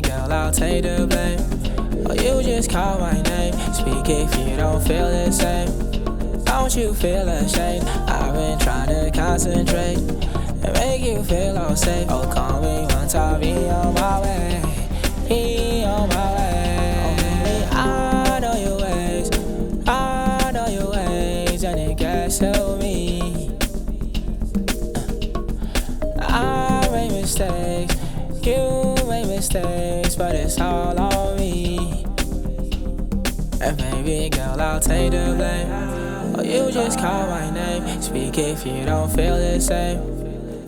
take the blame. Or you just call my name. Speak if you don't feel the same. Don't you feel ashamed? I've been trying to concentrate and make you feel all safe. Oh, call me once I'll be on my way. Be on my way. And baby girl, I'll take the blame. Or you just call my name. Speak if you don't feel the same.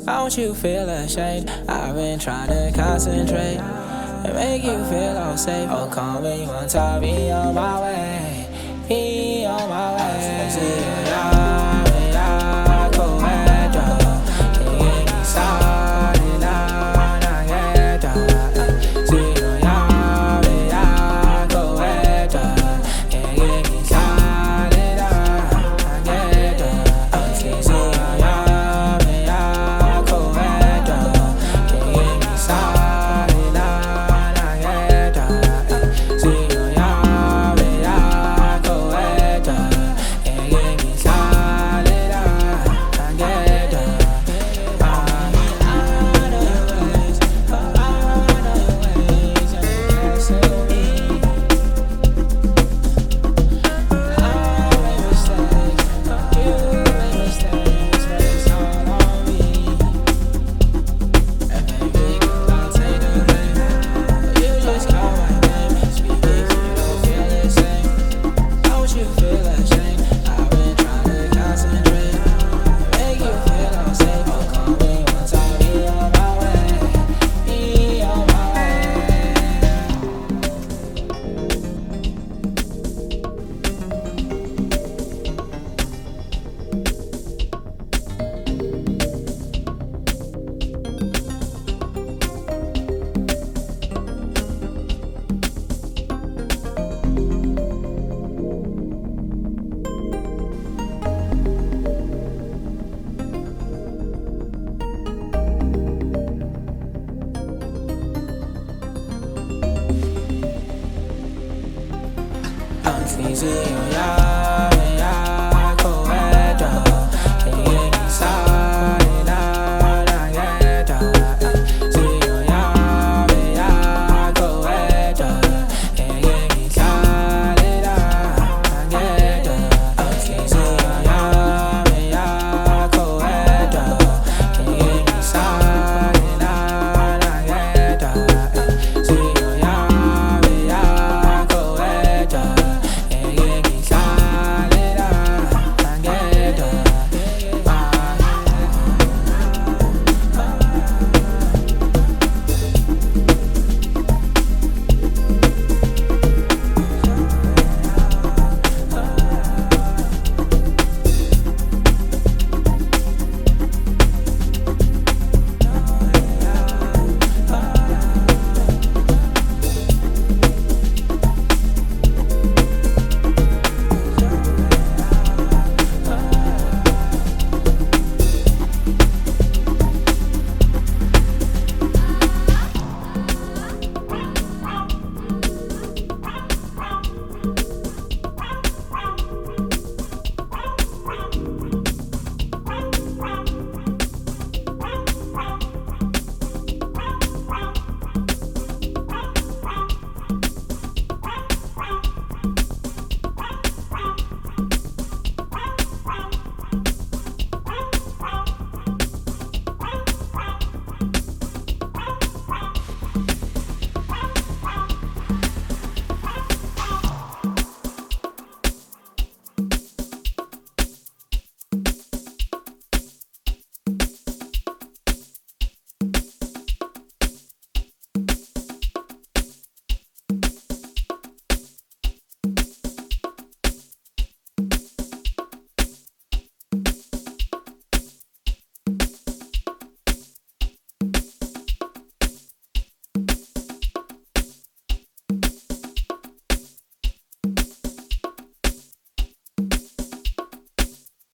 I want you feel ashamed. I've been trying to concentrate and make you feel all safe. Oh, call me once I'll be on my way. Be on my way. easy, oh yeah.